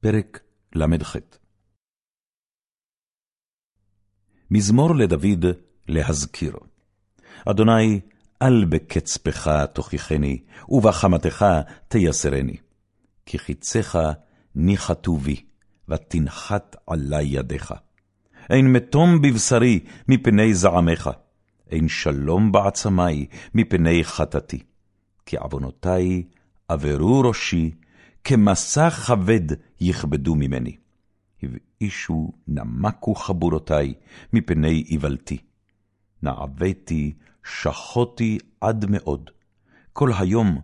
פרק ל"ח מזמור לדוד להזכיר. אדוני, אל בקצפך תוכיחני, ובחמתך תייסרני. כי חיציך ניחתו בי, ותנחת עלי ידיך. אין מתום בבשרי מפני זעמך, אין שלום בעצמי מפני חטאתי. כי עוונותי עברו ראשי, כמסע כבד יכבדו ממני. הבאישו נמקו חבורותי מפני איוולתי. נעבתי, שחותי עד מאוד, כל היום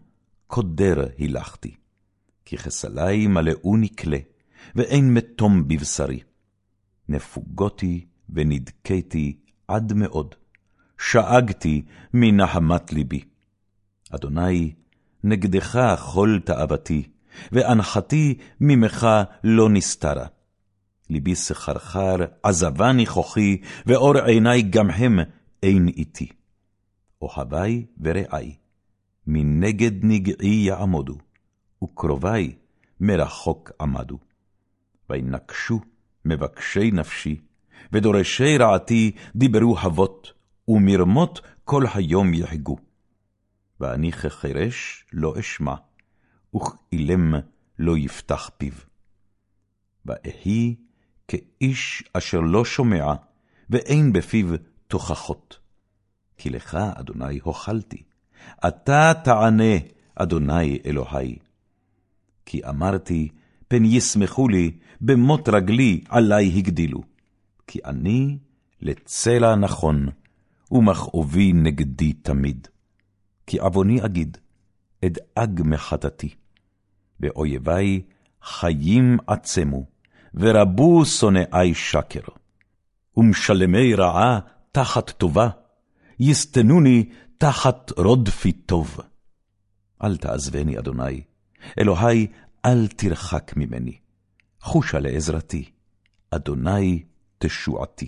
קודר הילכתי. כי חסלי מלאו נקלה, ואין מתום בבשרי. נפוגותי ונדכאתי עד מאוד, שאגתי מנחמת ליבי. אדוני, נגדך כל תאוותי, ואנחתי ממך לא נסתרה. ליבי סחרחר, עזבני כוחי, ואור עיני גם הם אין איתי. אוהבי ורעי, מנגד נגעי יעמודו, וקרובי מרחוק עמדו. וינקשו מבקשי נפשי, ודורשי רעתי דיברו אבות, ומרמות כל היום יחגו. ואני כחירש לא אשמע, וכאילם לא יפתח פיו. ואהי כאיש אשר לא שומע, ואין בפיו תוכחות. כי לך, אדוני, הוכלתי, אתה תענה, אדוני אלוהי. כי אמרתי, פן ישמחו לי, במות רגלי עלי הגדילו. כי אני לצלע נכון, ומכאובי נגדי תמיד. כי עווני אגיד, אדאג מחטאתי. ואויבי חיים עצמו, ורבו שונאי שקר. ומשלמי רעה תחת טובה, יסתנוני תחת רודפי טוב. אל תעזבני, אדוני, אלוהי, אל תרחק ממני. חושה לעזרתי, אדוני תשועתי.